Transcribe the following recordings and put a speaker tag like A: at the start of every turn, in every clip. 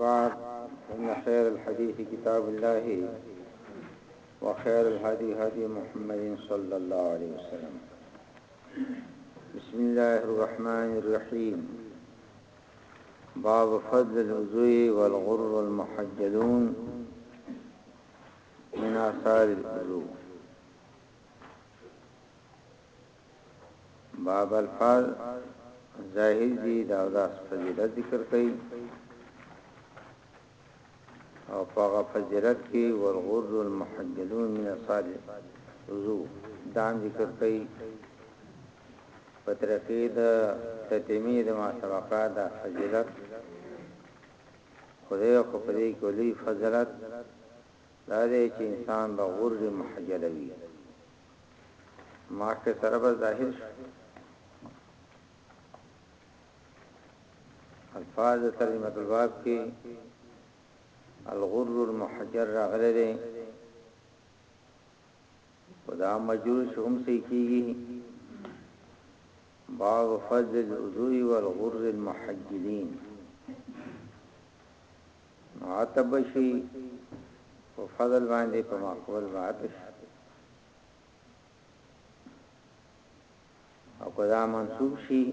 A: بعد إن خير الحديث كتاب الله وخير الهدي هدي محمد صلى الله عليه وسلم بسم الله الرحمن الرحيم باب فضل الوضوء والغر المحجلون من آثار الوضوء باب الفاظ ظاهر دي دا اوداس فضیلت ذکر کوي او پاغه فضیلت کې والغر المحجلون من اصحاب وضو دام ذکر کوي پترکی د تتمی د ما سبقا دا فضیلت خدای خو په دې کې لوی فضیلت دا دی چې انسان به غر محجلوي ماکه سره به ظاهر شو الفاظ ترجمه الباب کې الغر المحجر راغلي دي خدا مجرور شوم سي کیږي باب فضل العضو والغر المحجلين معتب به شي په فضل باندې په مقبول به عطف او کدا منصوب شي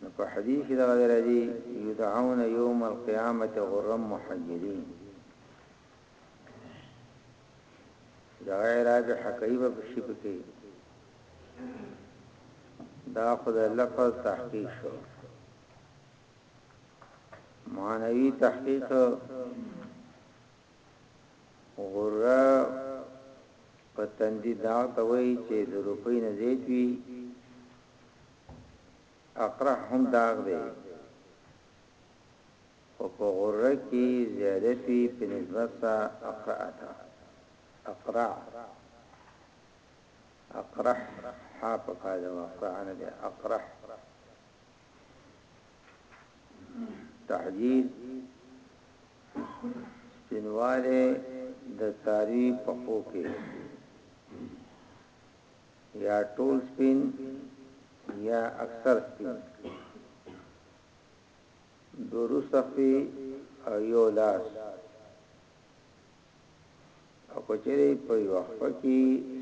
A: نو په حدیث کې دا راځي یدعون یوم القیامت غرم محجلین دا اعراب حقیقی به شي پکې دا خدای لفظ تحقیق شو معنوي تحقیق غره په تندې دا ته وایي چې د روپۍ نه زیات وي اقرا هم داغ دی او په غره کې زیادت وي په نسبت سره اقرا اتا اقرا اقرح ها په کاله اقرا نه دی اقرح تحجیل سپینواله د ساری په خو کې یا ټول سپین یا اکثر سپین دورو صفی او یو لاس او کچره په یو خفه کې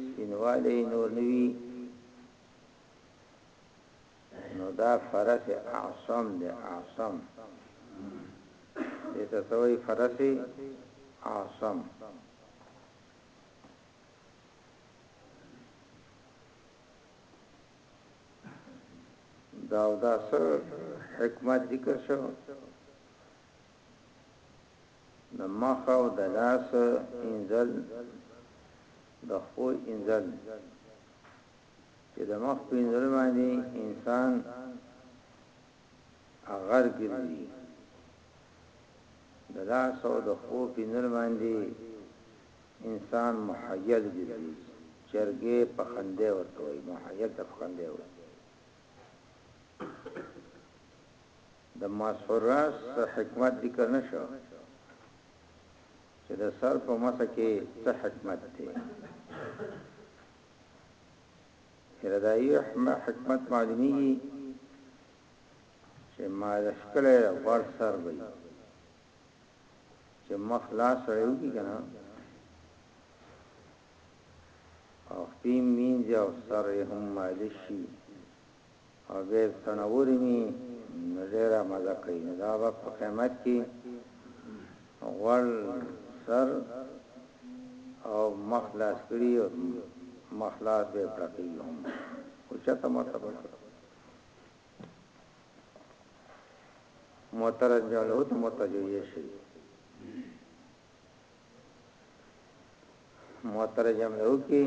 A: سپینواله نور نوی نو دا فرس اعصم دی اعصم دې ته سوي فرس اعصم دا دا سر حکمت ذکر شو د مخ او د لاس انزل د خو انزل چې د مخ په انځور باندې انسان غر ګرځي د لاس او د خو په انځور باندې انسان محیل ګرځي چرګې په خنده ورته وي محیل ته خنده وي د مسحراس حکمت ذکر نشو چې د سر په مسکه څه حکمت دی له دایي حکمت معلومیږي چې ما د شکلې غوړ سر وي چې مخ لا سړیو کې کنه او خپې مینځ او سر هم مالشي او بیا یې پټنه ورمي نو ډېره مزه کوي نو دا به په قیمت کې غوړ سر او مخ لاس کړي او مخ لاس به پړکي هم او چاته مرتبه شي معترض جلو ته متجوی شي معترض جملو کې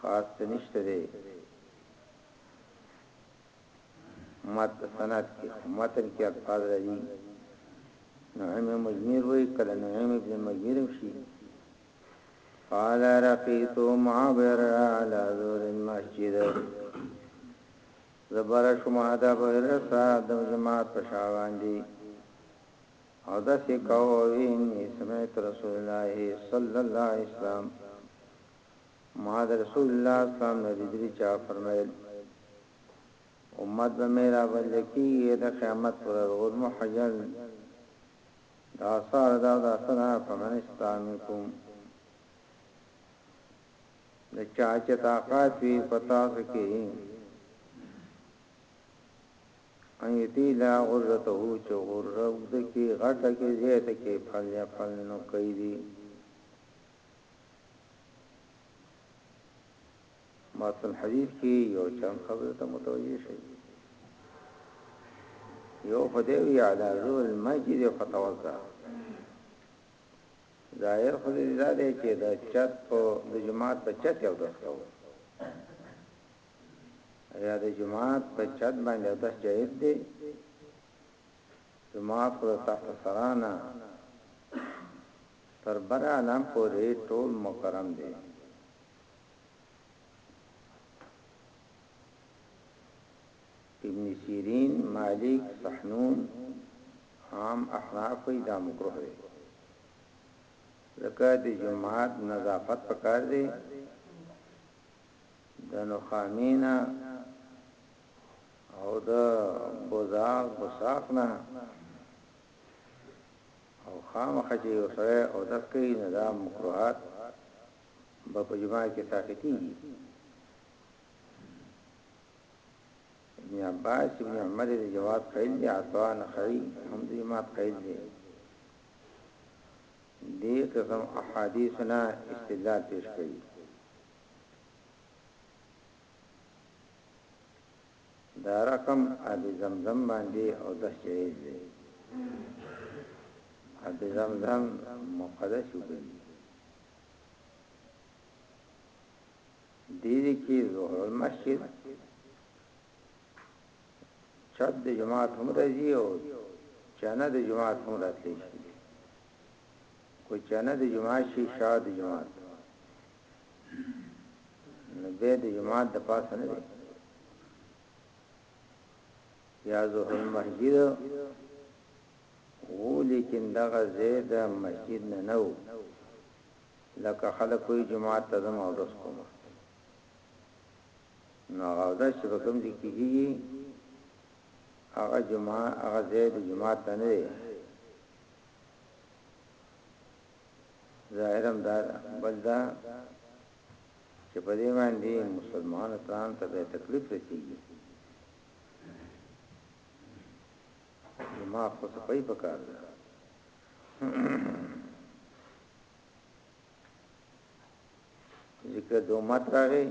A: خاص څه نشته دی مت سند کې متن کې الفاظ راځي نعیم مجمیر وی کله نعیم ابن مجمیر شي قال رقیت مع بر على ذور المسجد زبر شما دا بهر صاحب د جماعت په شاوان دي او داسې کاوه او اني سمعت رسول الله صلی الله علیه وسلم ما د رسول الله اسلام نه دې چا فرمایل امت به میرا بلکی د قیامت پر ور محجل دا سار دا دا سنا فمن استامکم د چا چې طاقت وي پتا سکے ان يطيل غرته چه غره اوږده کړي غټه کړي زياته کړي فليفعل نو کوي دي متن الحديث کې یو چم خبره ته متوجه شي یو فدیوی علی ذو المسجد فتوضا ظاهر خو دې دا دی چې د چت په د جماعت په چت یو دښتو ایا د جماعت په چت باندې او داس جائز دی جماعت خو تحت سرانا تر بر عالم پورې ټول مکرم دی ابن سیرین مالک صحنون عام احناف دا مکروه دی لکه د جماعت نظافت پکار دی د نخامي نه او د بزاغ بساق نه او خامخه چې یو سره او دس کوي نه دا مکروهات به په جماع کې ساقطي ابن عباس ابن عمر د جواب قیل دی عطا نخعی هم د جماعت قیل دی دې قسم احادیثنا استدلال پیش کړي دا رقم ابي زمزم باندې او دس جائز دی ابي زمزم مقدس وګڼي دیدی کی ظهر المسجد چد د جماعت هم راځي او چانه د جماعت هم راتلی شي کو چانه د جماعت شي شاد جماعت نو به د جماعت د پاسه نه دی یا زه المسجد وو لیکن دغه زید مسجد نه نو لکه خلک کوئی جماعت ته زم او دس کوم نو هغه د چې په کوم دي کېږي هغه جماعت هغه زید جماعت نه دی ظاهر هم دا ده بل دا چې په دې باندې مسلمان اتران ته به تکلیف رسیږي ما خو څه پي پکار ده ذکر دو مات راغی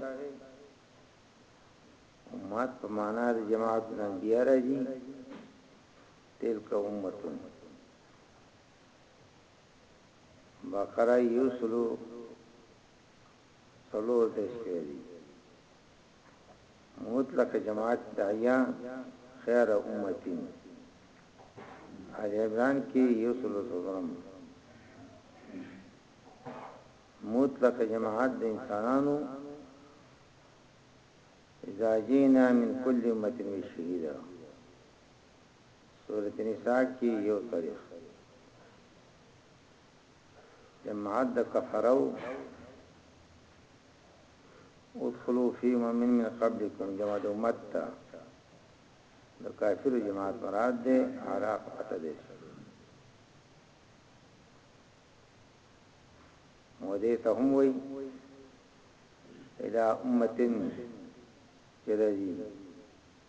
A: امت په معنا د جماعت نه بیا راځي تلک امتون بقره یو سلو سلو دیش پیری مطلق جماعت دعیه خیر امتین آل عمران کی یو سلو سلورم مطلق جماعت د انسانانو اذا جینا من کل امت شهیدا سورت نساء کی یو تاریخ جماعت د کفرو ادخلوا فی ممن من قبلکم جماعت امت تا د کافر جماعت مراد ده عراق اته ده مودې ته هم وای الى امتن چې راځي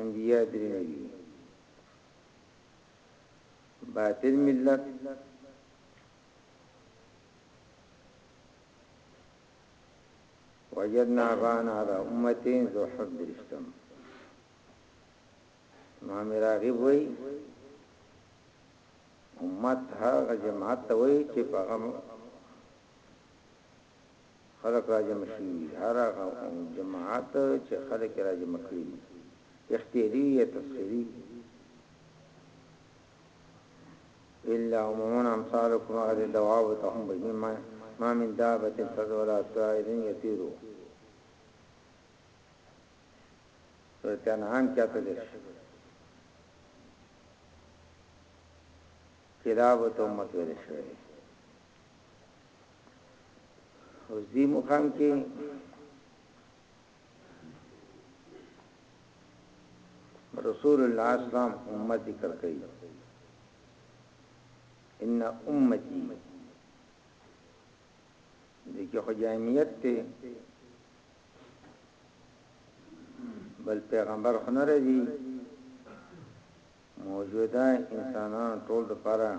A: انبیاء درې نه دي باطل ملت وجدنا بانا على امتين ذو حب درشتم امام راغب وی امت هغه جماعت ته وی چې په هغه خلک راجمع شوي وي، هر هغه جماعت چې خلک یې راجمع کړي وي، اختیاري وي یا تسخیري وي. الا امم امثالکم هغه دې دواب ته هم بهیمه ما من دابة في الارض ولا طائر يطير سورة انعام کې اته دېرش کلاب ته امت ویل شوی اوس دې مقام کې رسول الله اسلام امت ذکر کوي ان امتی دغه حجامیت ته بل پیغمبر خنر دی موجوده انسانان ټول د پاره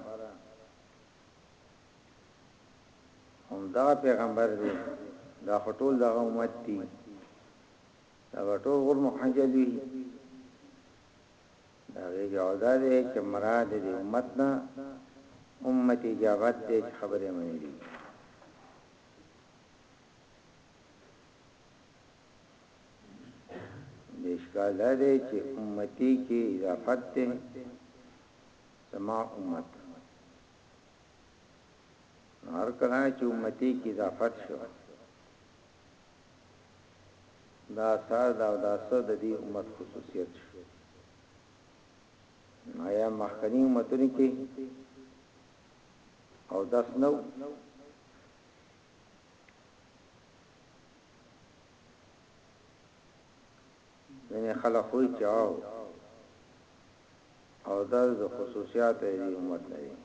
A: هم دغه پیغمبر دی دا خټول دغه امت دی دا غټو غور محجل وی دا غي جودا دی چې مراد دی امت نه امت اجابت دی چې خبره منی دی دیشکال دا دی چې امتی کې اضافت دی زما امت نو هر کله چې امتی کې اضافت شو دا سار دا او دا سر د دې امت خصوصیت شو نایا مخکنی امتونی کې او داس نو یعنی خلق وی چاو او دا د خصوصیاتو یې دی امت نه دی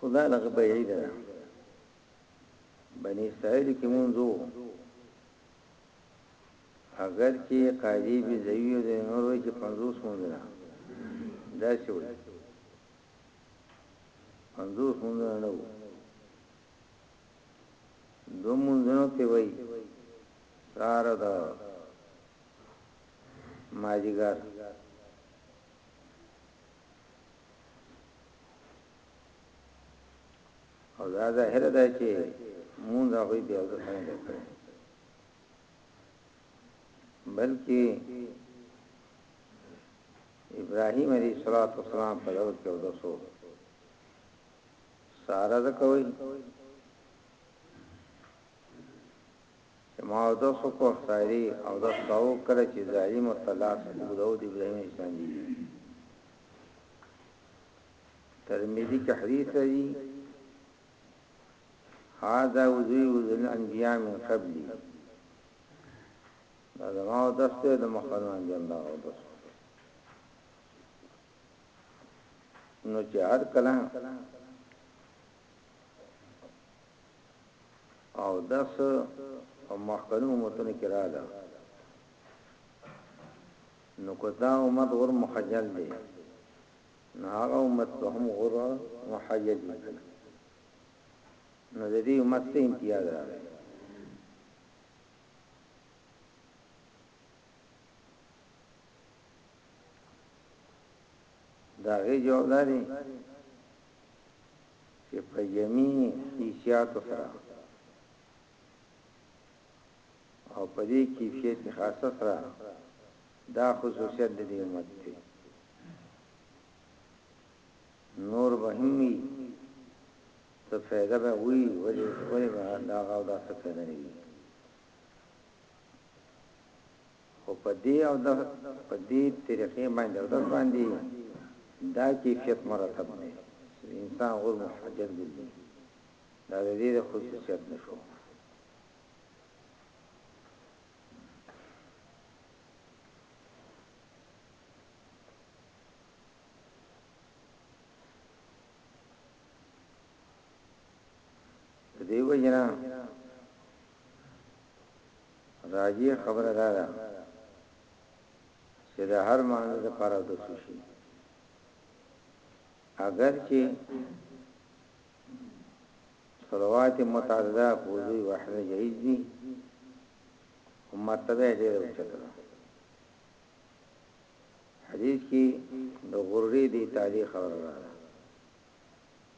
A: خدا لغه بعید ده بنی اسرائیل کې مونږو اگر چې قاضي به زویو د نور وی چې 50 مونږ نه دا څه وي 50 مونږ نه وو دو منځونو کې وای سار د ماجیګر او دا ظاهر ده چې مونږ هغه دی او څنګه ده کړی بلکې ابراهيم عليه الصلاه والسلام په لور کې ودسو سارا ده کوي چې ما او د سو کو خاري او د سو کړه چې ظالم او طلاق او داود ابراهيم انسان دي ترمذي کې حديث دی هاذا وذي وذل انبياء من قبلي دا ما او د سو د مخانو انجام دا او د سو نو چې هر کله او داس او مخکنو متن کې را ده نو کدا امت غور مخجل دی نو هغه امت ته هم غور محجل دی نو د دې امت ته امتیاز راغی دا غي جواب داري چې په جمعي حیثیت سره او په دې کیفیت خاصه سره دا خصوصیت د دې امت دی نور به همي څه فائدہ به وي ولې ولې به دا غو دا څه فائدہ نه وي خو په دې او د په دې طریقې باندې او د باندې دا کیفیت مرتب دی انسان غوړ محجل دی دا د دې خصوصیت نشو د دې وجنه راځي خبره ده دا چې د هر مانزه د پاره د سوشي اگر چې صلوات متعدده فوزي وحده جهیز دي هم مرتبه ډیره اوچته ده حدیث کې د غروري دی تعالی خبره ده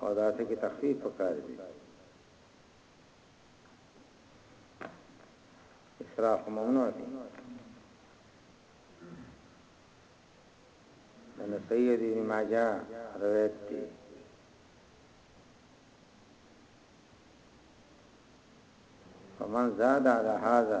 A: او دا څه کې تخفیف پکار دی اسراف ممنوع دی نو سید ابن ماجه روایت دی فمن زاد على هذا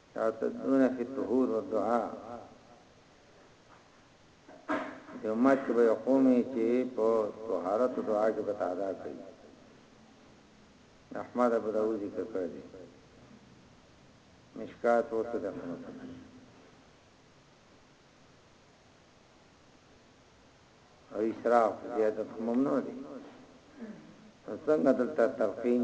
A: تعتدون فی الطهور والدعاء جمعات کې به قومي چې په طهارت او دعا کې به تعدا کوي احمد ابو داوود ذکر کړی دی مشکات ورته د خمس او اسراف زیادت ممنوع دی څنګه دلته تلقین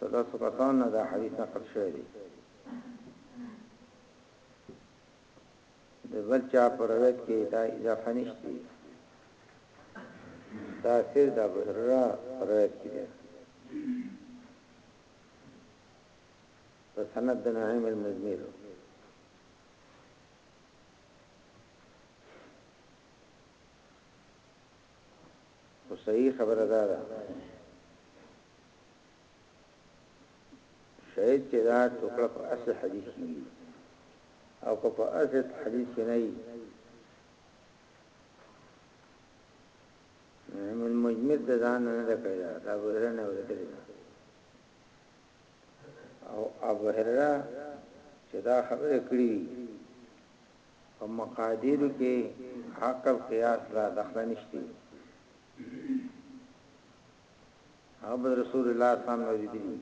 A: تداسو کسان نه دا حدیث نقل شوی دی د بل چا پر روایت کې دا اضافه نشته دا سر د ابو هرره روایت کې دی په سند د نعیم المزمیر خو صحیح خبره دا ده شاید چې دا ټوکړه په اصل حدیث کې وي او که په اصل حدیث کې نه وي من مجمد د ځان نه ده کړی دا ابو هرره نه ورتلی او ابو هرره چې دا خبره کړې وي په مقاديرو کې عقل قياس لا دخله نشته هغه رسول الله صلی الله علیه وسلم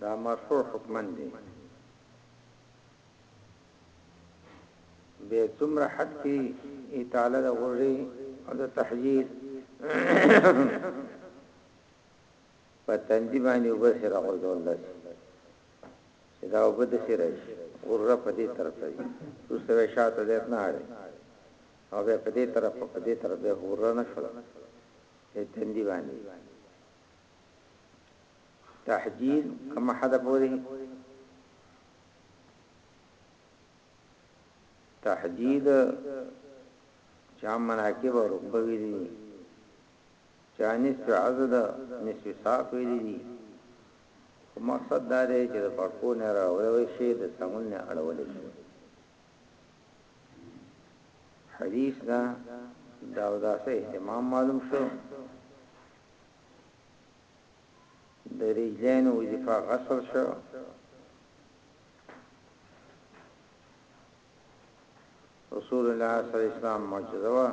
A: دا مرفوع حکمن دی به څومره حد کې اطاله د غوړي او د تحجیر په تندې باندې وبسره غوړول دي چې دا اوبه دسې راشي اوره په دې طرف ته ځي وروسته به شاته ځای ته نه اړي او بیا په دې طرف په دې طرف به اوره نه شول دې تندي باندې تحجیل کوم حد پورې تحجیل چا مناکب او رکبوی دي چا نصف عضد نصف ساق ویلی دی خو مقصد دا دی چې د پښو نه راولوی شی د څنګل نه اړولی شی حدیث دا دا او دا سه اهتمام معلوم شو د رجلین وظیفه غسل شو رسول الله صلی الله علیه وسلم معجزه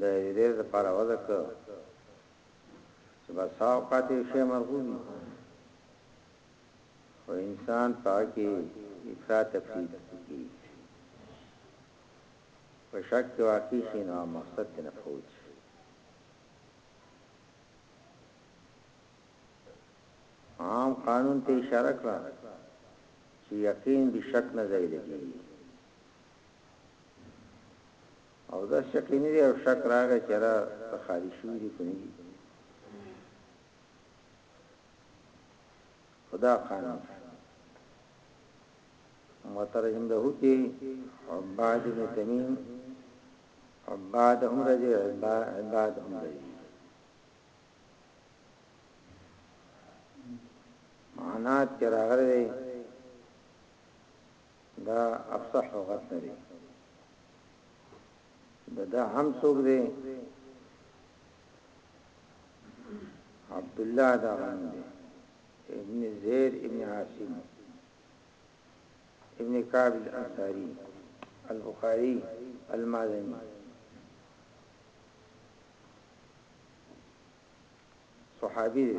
A: د یوې دیر لپاره وضع کړ چې بس ها اوقات یو شی مرغوب وي خو انسان پاک کې افراط تفرید کوي په شک کې واقع شي نو مقصد ته نه فوت شي عام قانون ته اشاره کړه چې یقین به شک نه ځای لګي اودس یقیني دی او شک راغی چې را ته خالي شوي دي کني دي خدا قانون مترجم له کې عباد بن تمیم عباد هم راځي عباد هم راځي معنات کې راغلي دا افصح لغت لري دا دا هم څوک دی عبد الله دا غنم دی ابن زید ابن عاصم ابن کعب الانصاری البخاری المازنی صحابي دی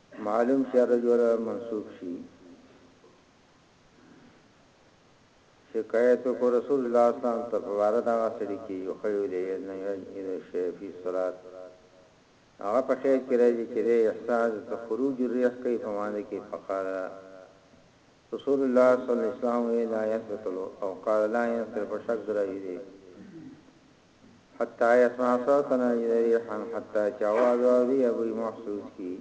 A: معلوم شي هغه جوړه منسوب شي شکایت وکړو رسول الله اسلام ته په بار دغه سړي کې یو خیو دی نه یو شی فی صلات هغه په خیر کې راځي چې د احساس د خروج الريح کوي په معنی کې فقال رسول الله صلی الله علیه وسلم لا يثبت او قال لا ينصرف شک درایي دی حتی یسمع صوتا او یجد ریحا حتی چې اواز واوري یا بوی محسوس کړي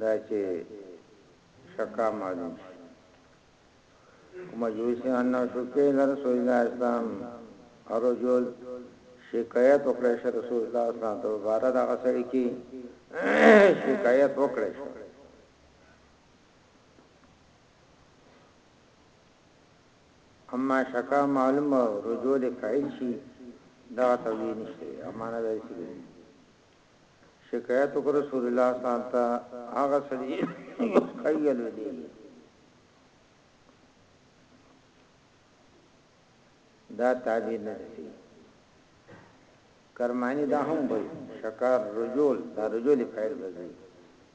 A: دا چې شکا معلوم شي کومه جوسي ان شکې در رسول الله اسلام ارجل شکایت وکړې شه رسول الله اسلام ته بار دا غسړي کې شکایت وکړې شه اما شکا معلوم او رجوع دې فاعل شي دغه توجیه نشته او معنا به یې سګري شکایت وکړ رسول الله صلی الله علیه وسلم ته هغه سړي خیل دی دا تعبیر نه دی کرمانی دا هم وای شکار رجول دا رجول فعل دی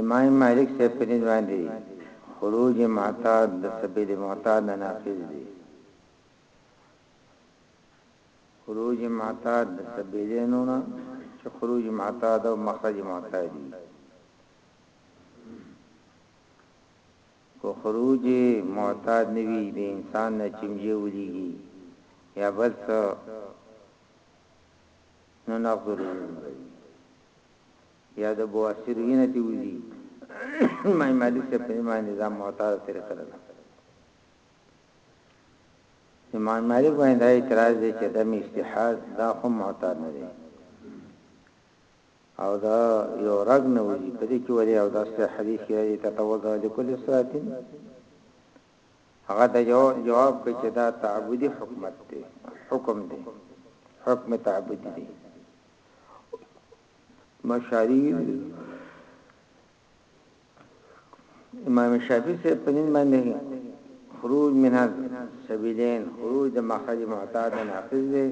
A: امام مالک صاحب په نزد باندې خروج معتاد د سبيل معتاد نه نافذ دی خروج معتاد د سبيلینو نه چې خروج معتاد او مخرج معتاد دی کو خروج معتاد نوی د انسان نه چمجه وليږي یا بل څه نو نقض الوضو راځي یا د بواسیر وینه تی وزي مای مالی سے په ایمان نظام معتاد طریقه ده امام مالک باندې دا اعتراض دی چې د استحاد دا خو معتاد نه دی او دا یو رګ نه وزي په دې کې وری او دا سه حدیث کې راځي تتوضا لكل صلاتین هغه دا جواب کړ چې دا تعبدي حکمت دی حکم دی حکم تعبدي دی مشاری ویلی امام شافعی سے پنین باندې خروج من سبیلین خروج د مخرج معتاد ناقض دی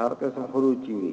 A: هر قسم خروج چی وی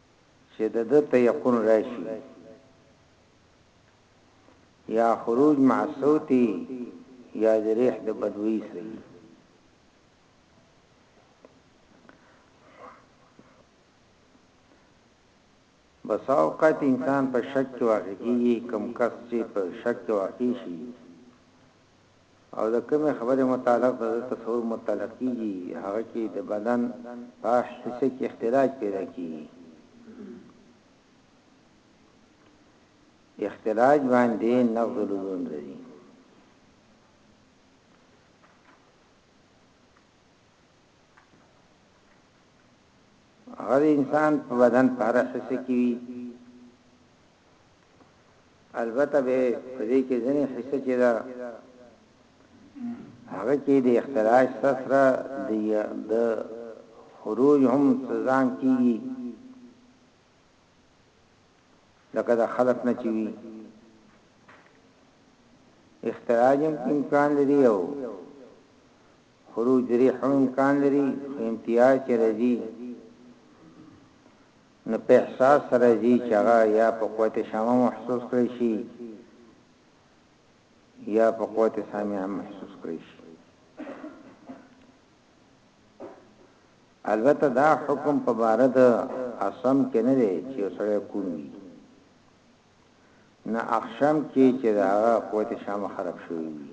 A: چې د ده تيقن راشي يا خروج مع الصوت يا د ريح د بدوي سره وي بس اوقات انسان په شک کې واقع کیږي کم کس چې په شک کې واقع شي او د کومې خبرې متعلق د ده تصور مطلق کېږي، هغه کې د بدن په اح حصه کې اختلاج پیدا کېږي. اختلاج باندې نقض الوضوء راځي. هغه انسان په بدن په هر حصه کې وي البته به په دې کې ځنې حصہ چې دا هغه کې د اختراج سره د خروج هم سزان کیږي لکه دا خلق نه چوي اختراج امکان لري او خروج لري هم امکان لري امتیاز چې راځي نو په احساس سره ځي چې هغه يا په قوت شامه محسوس کړی شي يا په قوت سامعه هم محسوس کړی شي البته دا حکم په بار د اسم کې نه دی چې سړی کون وي نه اخشم کې چې دا قوت شام خراب شوی وي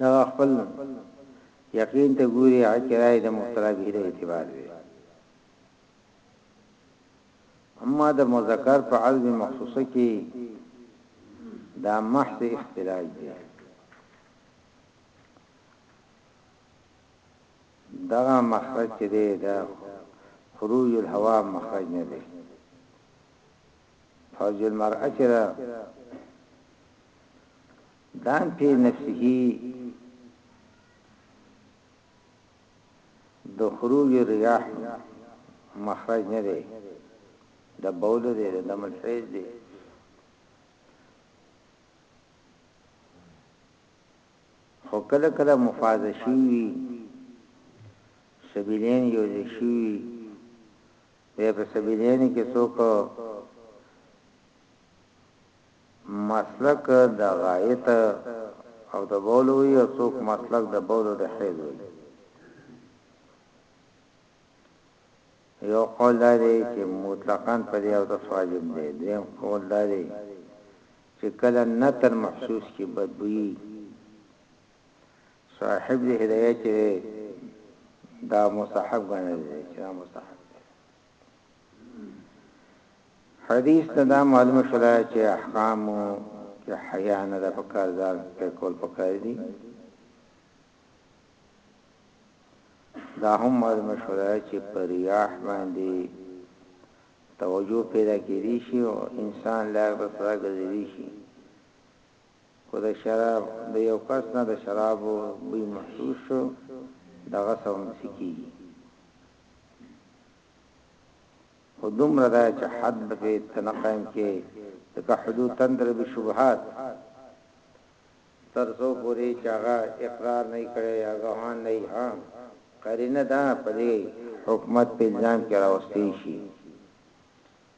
A: دغه خپل یقین ته ګوري هغه کې رائے د مبتلا به له اعتبار وي اما د مذکر په عزم مخصوصه کې دا محض اختلاج دی دغه مخرج چې دی دا خروج الهوا مخرج نه دی فرج المرأه چې دان فی نفسه د خروج ریاح مخرج نه دی د بول دی د دم الحیز دی خو کله کله مفاز شوی سبیلین یو ځای شوی بیا په سبیلین کې څوک مسلک د غائط او د بول وي او څوک مسلک د بول او د حیض وي یو قول دا دی چې مطلقاً په دې او تاسو واجب دی دویم قول دا دی چې کله نتن محسوس کی بدبوئی صاحب دې هدايه چې دا مستحب غنل دي چې دا مستحب حدیث نه دا معلومه شوه چې احکامو کې حیا نه ده په کار ځان په کول پکار دي دا هم معلومه شوه چې پر ریاح باندې توجه پیدا کړي شي او انسان لا په سره ګرځي شي خو د شراب د یو کس نه د شرابو بوی محسوس شو دغه سم سکیږي خو دومره دا چې حد به په تنقیم کې ځکه حدود تندر به شبهات تر څو پوری چې هغه اقرار نه کړي یا ګوهان نه ها قرینه دا په دې حکومت په الزام کې راوستي شي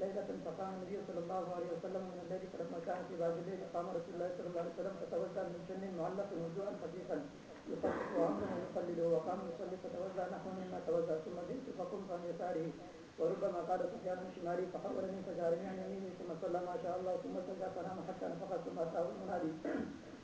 A: ليله فقام النبي صلى الله عليه وسلم من الليل فلما كان في بعض الليل قام رسول الله صلى الله عليه وسلم فتوجه من جن معلق وجوعا خفيفا يخفف عمره ويقلله وقام يصلي فتوجه نحو مما توجه ثم جئت فقمت عن يساره وربما قال سفيان الشمالي فحول من فجار عن يمينه ثم صلى ما شاء الله ثم سجى فنام حتى نفخ ثم اتاه المنادي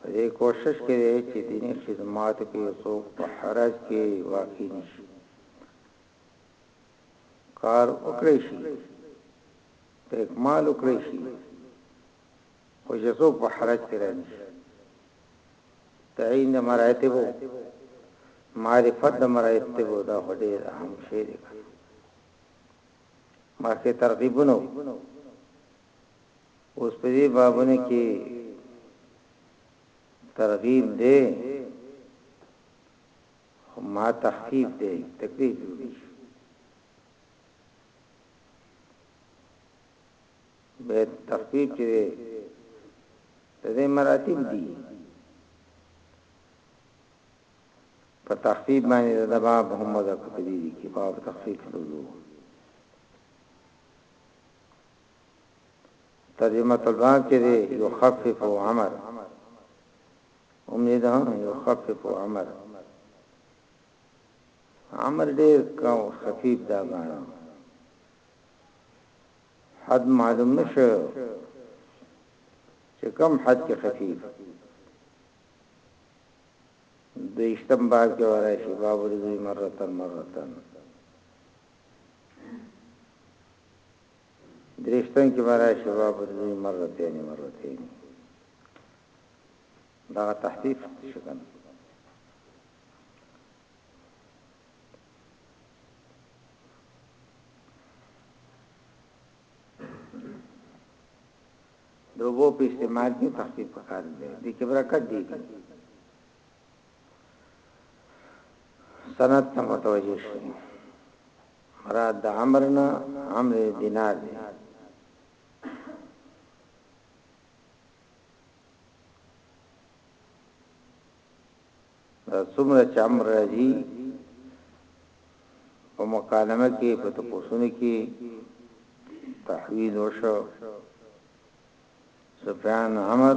A: په دې کوشش کې دی چې دیني خدماتو کې څوک په حرج کې واقع نه شي. کار وکړای شي، په اکمال وکړای شي، خو چې څوک په حرج کې رانه شي. تعین د مراتبو معرفت د مراتبو دا ډېر اهم شی دی ماکه ترغیبونو اوس په دې بابونو کې ترغیب دی او ما تخفیف دی تکلیف جوړی به تخفیف چې دی د دې مراتب دي په تخفیف باندې د باب هم مذکر دي کې باب تخفیف لوزو ترجمه البان کې دی يخفف عمر امید هم يخفف عمر عمر ډیر کاو خفیف دا غاڼه حد معلوم نشو چې کم حد کې خفیف د اشتم باب کې ورای شي باب رضوی مرتن مرتن دريشتن کې به راشي باب الوی مرتين مرتين دغه تحقیق شکن دوبو په استعمال کې تحقیق پکار دی د کې برکت دی سند ته متوجه شئ مراد د عمر نه عمر دینار دی. دا څومره چې عمر راځي په مکالمه کې په تپوسونو کې تحویل وشو سفیان عمر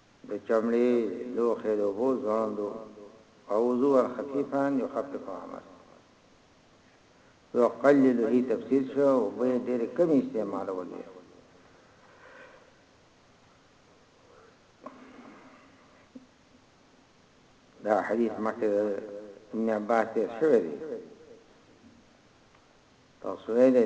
A: د چمړې لوښی د اوبو ځوړندو او عضوا خفيفا يخفف عمس يقلله تفسير شو او به ډېر کم استعمال ولې دا حدیث مکه ابن عباس ته شوی دی تاسو ویلې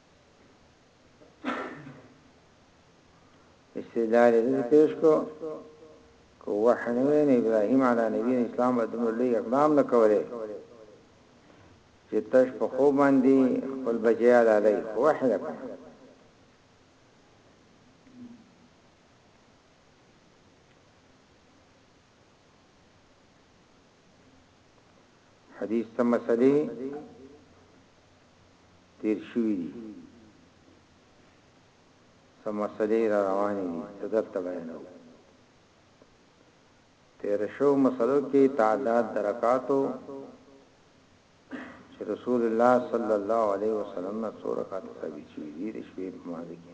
A: استدلال دې پیش کو کو وحنه نه ابراهيم علی نبی اسلام ادم له اقدام نه کوله چې تش په خو باندې خپل بچیا لاله وحده کړ حديث ته مسئلې تیر شوي دي سم مسئلې را روانې دي څه درته بیانوم تیر شو مسلو کې تعداد درکاتو چې رسول الله صلی الله علیه وسلم نه څو رکعات ثابت شوي دي د شپې په مانځ کې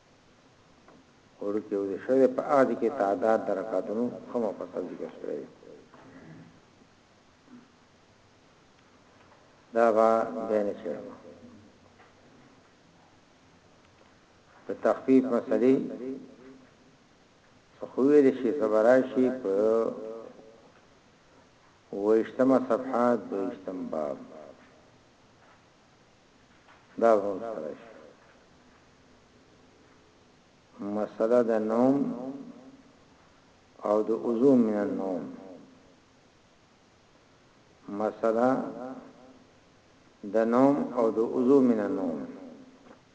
A: وړو کې وځي شوی په هغه دي کې تعداد د رکعاتونو هم مفصل ذکر شوی دی دا با بیان شي د تخفیف مسلې خوې د شي صبراشي په وېشتمه صفحه د وېشتم باب دا هم سره شي مسله د نوم او د عضو من النوم مسله د نوم او د عضو من النوم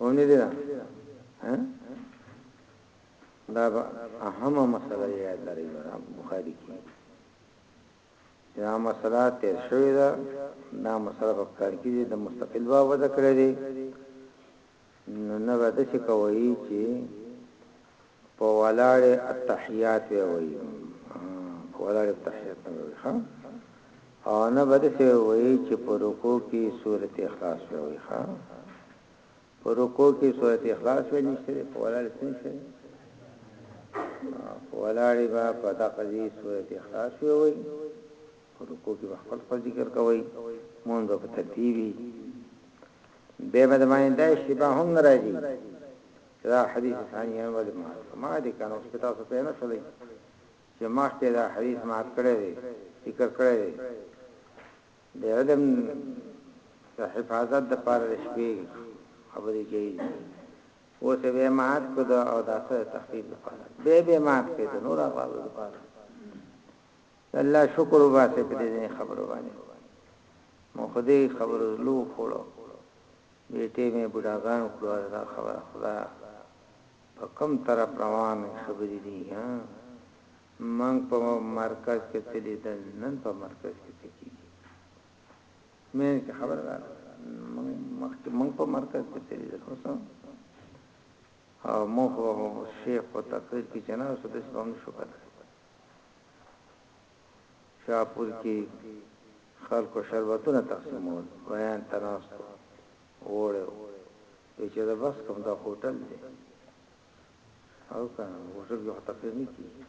A: اونې دي دا ها دا به اهمه مسله یې لري برام بخاری کې دا مسله تیر شوې ده دا مسله په کار کې ده مستقل باب ودا کړی دی نو نه به د څه کوي چې په ولاړې التحیات به وایي په ولاړې التحیات نه وایي ښا او نه به دسه وایي چې په رکوع کې سورته اخلاص به وایي ښا په رکوع کې سورته اخلاص به نشته په ولاړې څنګه په ولاړې به په دغه دې سورته اخلاص به وایي په رکوع کې خپل خپل ذکر کوي مونږ په ترتیبي به به د باندې اشتباه هم راځي چې دا حدیث ثانیا ولې مات کړ ما دې کنه اوس په تاسو پوه نه شولئ چې مخکې دا حدیث مات کړی دی ذکر کړی دی د علم د حفاظت د پاره د شپې خبرې کوي او څه به مات کو دا او دا څه تخفیف لپاره به به مات کې د نور افعال لپاره الله شکر وباسه په دې خبرو باندې مو خدای خبرو لو خړو بیټی می بډاګان وکړو از دا خبره خو دا په کوم طرف روانه خبری دی ها منګ په مرکز کی څه لیدل نن په مرکز کی څه کیږی مین کی خبره دا مخکې منګ په مرکز کی څه لیدل اوس او مو خو شیخ په تقریر کی جناو سو دس بم شو کړه شاهپور کې خلکو شربتونه تقسیمول، ویاند ته ناست و، وړی و، ویل چې زه بس کوم، دا هوټل دی او که نه هوټل کې خو تقریر نه کېږي.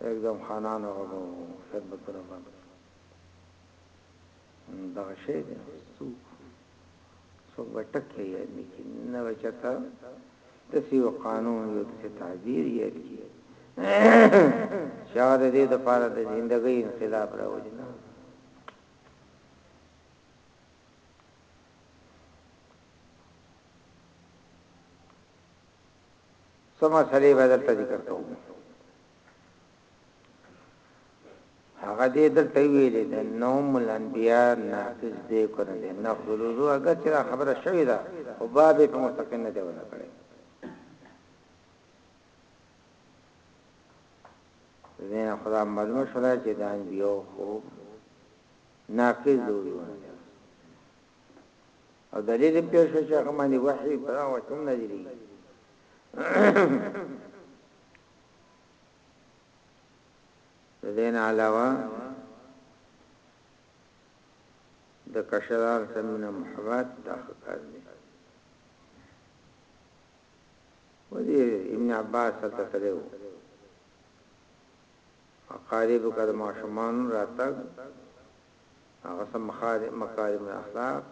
A: یکدم خانانو غږ وواهه، شربتونه بند کړئ، دغه شی دی نو څه وکړو. څوک به ټک یې یاد نه کړي نه به چاته داسې یو قانون یو داسې تعبیر یاد کړي چې هغه د دې لپاره د ژوندۍ انقلاب راوړي نه سمه سړي بدل ته ذکر کوم هغه دې دلته ویلې ده نوم الانبیاء ناقص دې کنه دې نقض الوضو اگر چې خبره شوې ده او باب په مستقیم نه دی ونه کړی زین خدا معلومه شوه چې دا انبیاء خو ناقض الوضو او دلیل پیش شو چې هغه باندې وحی پر او چم نازلې د دې نه علاوه د کشرار سره مینه محبت دا ښکار دی ودی ابن عباس ته تلو اقارب کده ماشومان راتګ هغه سم مخارم مکارم اخلاق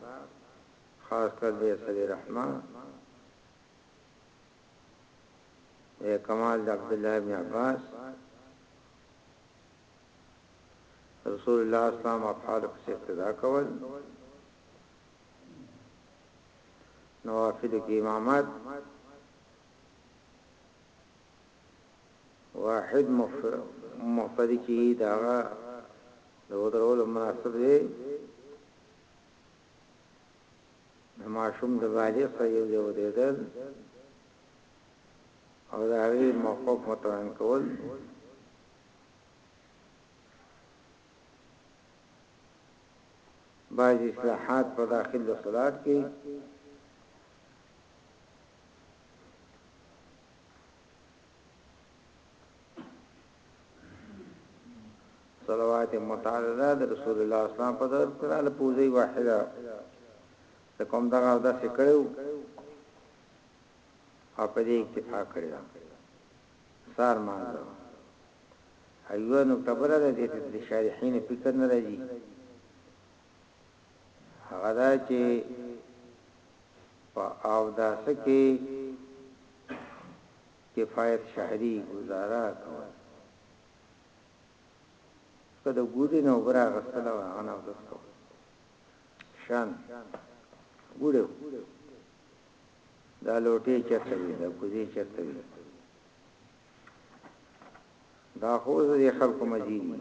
A: خاص کر دې سړي رحمه وې کمال د عبدالله ابن عباس رسول الله اسلام افعال په اقتدا کول نوافل کې امامت واحد مفرد کې دا د ودرول مناسب دی د ماشوم د باجې سره یو ځای ودرېدل او د هغې موقف متعین کول بعض اصلاحات په داخل د صلات کې صلوات متعدده د رسول الله اسلام په در سره له پوزي واحده ته کوم دا غو دا سکړو او په دې اکتفا کړی دا سار مانځو ایو نو کبره د دې د شارحین فکر نه راځي هغه دا چې په اوداس کې کفایت شهري گزاره کوله که د ګوډې نه اوبه راغستله او هغه نه اودس کوله شان ګوډه دا لوټې چرته وي دا کوزې چرته وي دا خو د خلکو مزيدي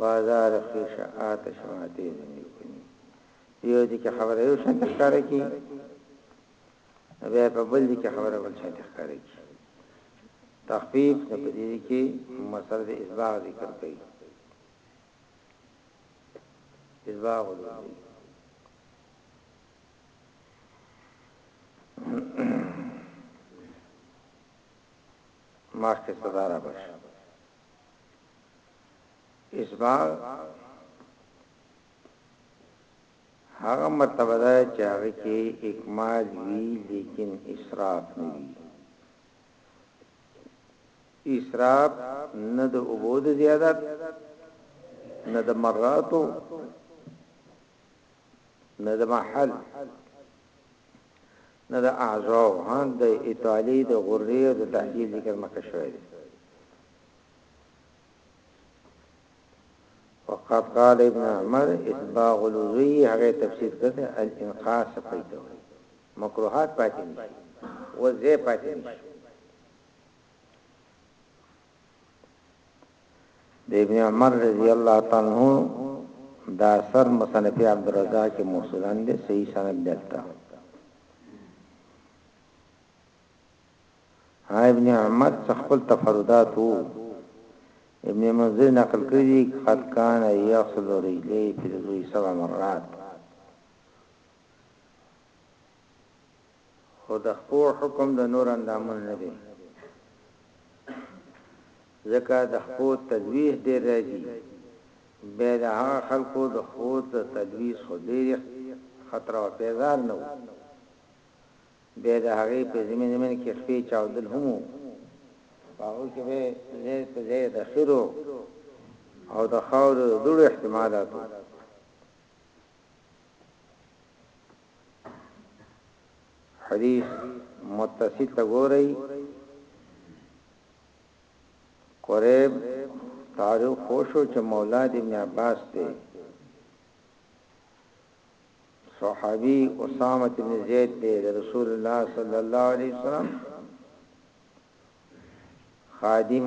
A: بازار کښې شه آته شماتې زندې کني په يو دي کښې خبره يو شانتې ښکاره کي نو بيا په بل دي کښې خبره بل شانتې ښکاره کي تخفیف نه په دې کې مسله د اسباغ ذکر کوي اسباغ ولري ماخه صدارا بش اسباغ هغه مرتبه ده چې هغه کې اکمال وی لیکن اسراف نه وی اسراف نه د عبود زیادت نه د مراتو نه د محل نه د اعضاء هان د ایتالی د غری او د تحلیل ذکر مکه شوی دی وقد قال ابن عمر اسباغ الوضوی هغه تفسیر کړه الانقاص پیدا مکروهات پاتې نشي وزه پاتې نشي د ابن عمر رضی الله تعالی عنہ دا اثر مصنف عبد الرزاق کې موصولا دی صحیح سند دلته ها ابن عمر خپل تفردات وو ابن منذر نقل کړی قد کان یغسل رجلی فی الوضوء سبع مرات خو د خپو حکم د نور اندامونو نه دی ځکه د خپو تلویح ډیر راځي بیا د هغه خلکو د خپو د تلویح خو ډیر خطر او پیزار نه وو بیا د هغې په زمین زمین کې خپې چاودل هم وو هغه کې به زه په ځای د خیرو او د خاورو دوړو احتمالاتو حديث متصل ته ګورئ قريب تعرف خوشو چې مولاد ابن عباس ته صحابي اسامه بن زيد ته رسول الله صلى الله عليه وسلم خادم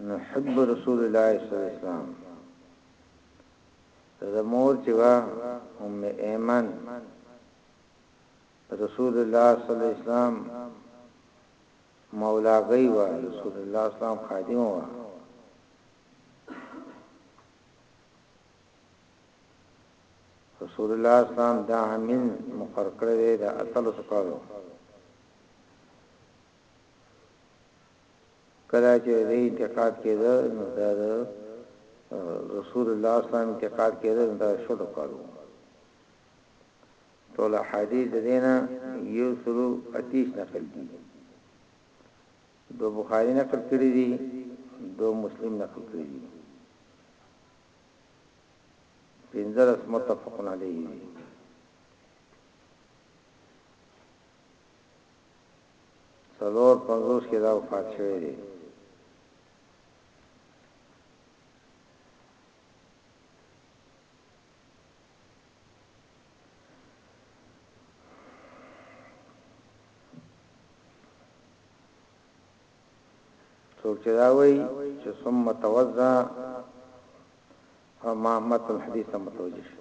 A: نحب رسول الله صلی الله علیه وسلم دا مور چې وا ام ایمن رسول الله صلی الله علیه وسلم مولا غي وا رسول الله صلی الله علیه وسلم خادم وا رسول الله صلی الله علیه وسلم دا حامل مقرر کړی دا اتل سکالو کله چې دی انتقاد کېده نو دا د رسول الله صلی الله علیه وسلم انتقاد کېده نو دا شلو کالو ټول احادیث د دینه یو سلو اتیش نقل دي دو بخاری نقل کړی دي دو مسلم نقل کړی دي پنځلس متفقون علیه دي څلور پنځوس کې دا وفات شوی دی. څوک چې دا وایي چې ثم توزع فما متن حدیث ته متوجه شي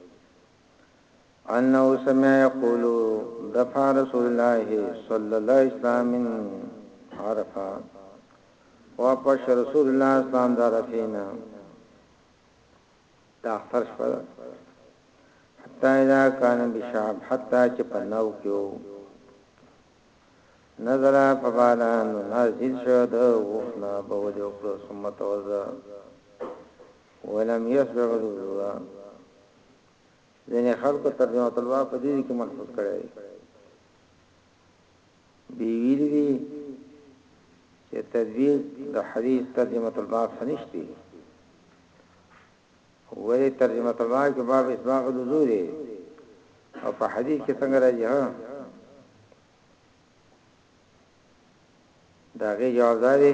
A: انه سمع يقول دفع رسول الله صلی الله اسلام من عرفه واپس رسول الله اسلام دارفینا دا اختر شپه حتی اذا کان بشعب حتی چې پناو کېو نظر فبالا نازل شو د وفنا بوجو کړو ثم توزه ولم يسبغ الوضوء ځنې خلق ترجمه طلبه په دې کې محفوظ کړي دی ویل دي چې تدبیر د حدیث ترجمه طلبه فنشتي ولې ترجمه طلبه کې باب اسباغ الوضوء دی او په حدیث کې څنګه راځي ها دا غي جواب دی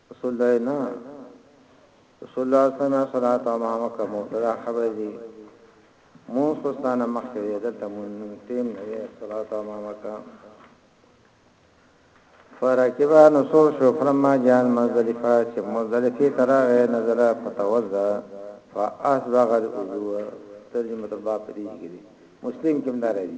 A: رسول الله نه رسول الله سنا صلات او ما مکه مبتدا خبر دي مو سستانه مخکې دلته مون تیم نه صلات او ما مکه فرکبا نصور شو فرما جان مزدلفه چې مزدلفه تراغه نظر فتوزا فاسبغ الوضوء ترجمه الباب دې کې مسلم کوم دار دی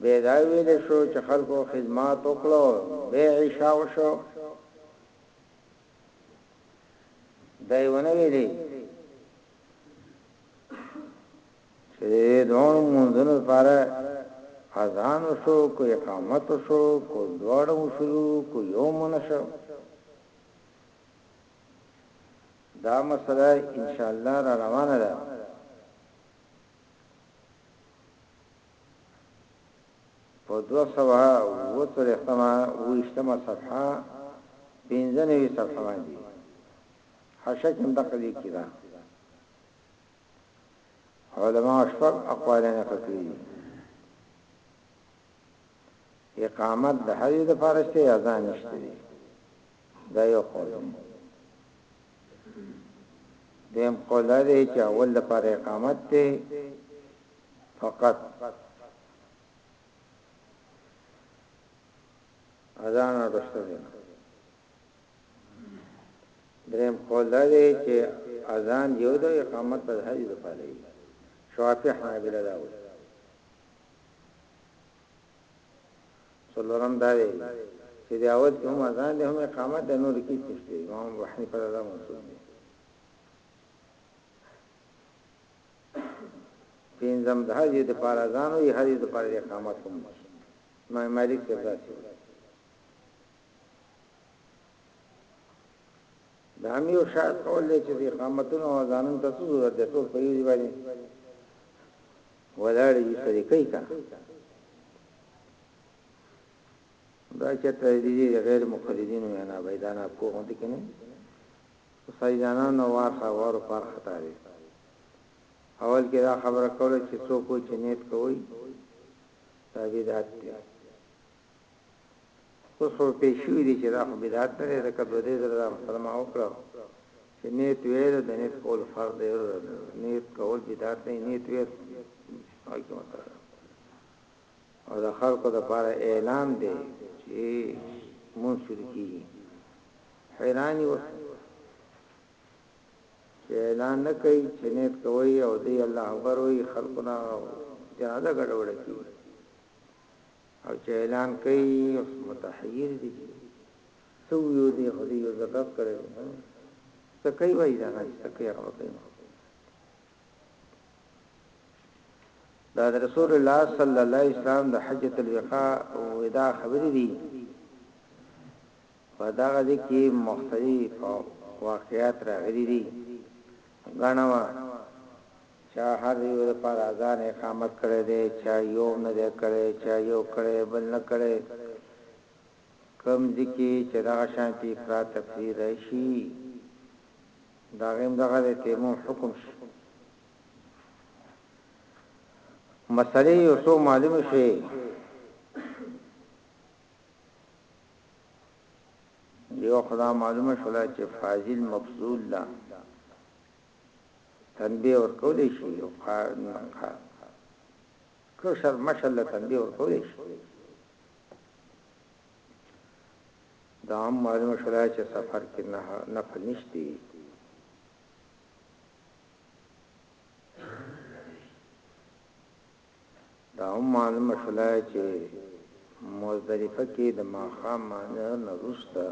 A: بیا دا ویل شو چې خلکو خدمات وکړو به عشاء شو دایونه ویلي چې دوه مونږونو لپاره اذان شو کو اقامت شو کو دوړو شروع کو یوم نشو دا مسله ان شاء الله را روانه ده په دوه سوه اووه څلوېښتمه اوویشتمه صفحه پنځه نوي صفحه باندې حاشیه کې هم دقه لیکي ده علماء شپږ اقوال نقل کړي دي اقامت د هر یو د فارسته اذان نشته دی دا یو قول دی دویم قول دا دی چې اول لپاره اقامت دی فقط اذان ورسته دی دریم قول دا دی چې اذان یو د اقامت د حج لپاره دی شوافی حنابلہ دا وایي څلورم دا دی چې د اول کې هم اذان دی هم اقامت د نور کې تشریح دی امام ابو حنیفه دا منصوب دی پینځم د هر یو د پار اذان او هر یو د پار اقامت هم دی ما مالک څه داسي دا مې یو شاعت قول دی چې اقامتونو او اذانونو ته ضرورت دی ټول په یوه باندې ولاړې دي سره کوي کنه دا چې ته دې غیر مقلدین وینا بيدانا په غوند کې نه سیدانا نو واخه ور پر خطا دي اول کې دا خبره کوله چې څوک چې نیت کوي دا بدعت دی اوس خو پېښ شوي دي چې دا خو بدعت نه دی ځکه دوه درې ځله دا مسله ما وکړه چې نیت ویل او د نیت کول فرض دی نیت کول بدعت نه نیت ویل حکم سره او د خلکو د پاره اعلان دی چې مونږ شروع کیږي حیران یو چې اعلان نه کوي چې نیت کوي او دی الله اکبر وي خلکو نه جنازه ګډوډه کیږي او چې اعلان کوي متحیر دي چې څه ویو دي خو دې یو زکات کړی دی څه کوي وای دا نه څه کوي هغه کوي دا رسول الله صلی الله علیه وسلم د حجۃ الوداع او ودا خبرې دي په دغه لیک کې مختلف واقعات راغلي دي، ګڼه وه، چا هر د یوه لپاره اذان اقامت کړی دی، چا یو هم نه دی کړی، چا یو کړی، بل نه کړی، کوم ځای کې چې دغه شانتې افراط تفریط راشي، د هغې هم دغه د تیمم حکم شي. مسئلې یو څو معلومې شوې، یو خدا معلومه شولا چې فاضل مفضول ده تنبیه ورکول شي یو قانون کشر مشل تنبیه ورکول شي دا هم معلومه شولا چې سفر کې نه نه پنيشتي دا هم معلومه شوله چې مزدلفه کې د ماښام لمانځه نه وروسته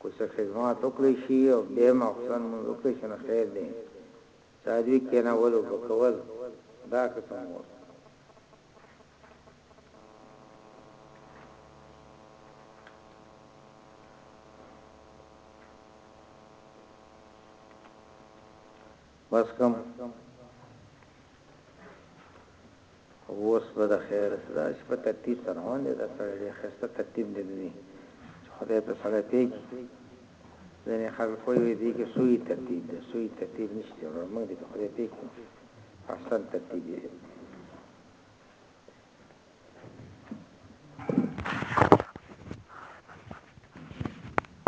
A: که څه خدمات وکړی شي او بیا ماخوستن لمونځ وکړی شي نو خیر دی، څاروي کینول او اوبه کول دا قسم امور. بس کم اوس به د خیر سره چې په ترتیب سره باندې دا سره ډېر خسته ترتیب دی دی چې خدای ته سره پیږي ځنې خلک وایي دي کې سوی ترتیب دی سوی ترتیب نشته ورو موږ دې خدای پیږي احسن ترتیب دی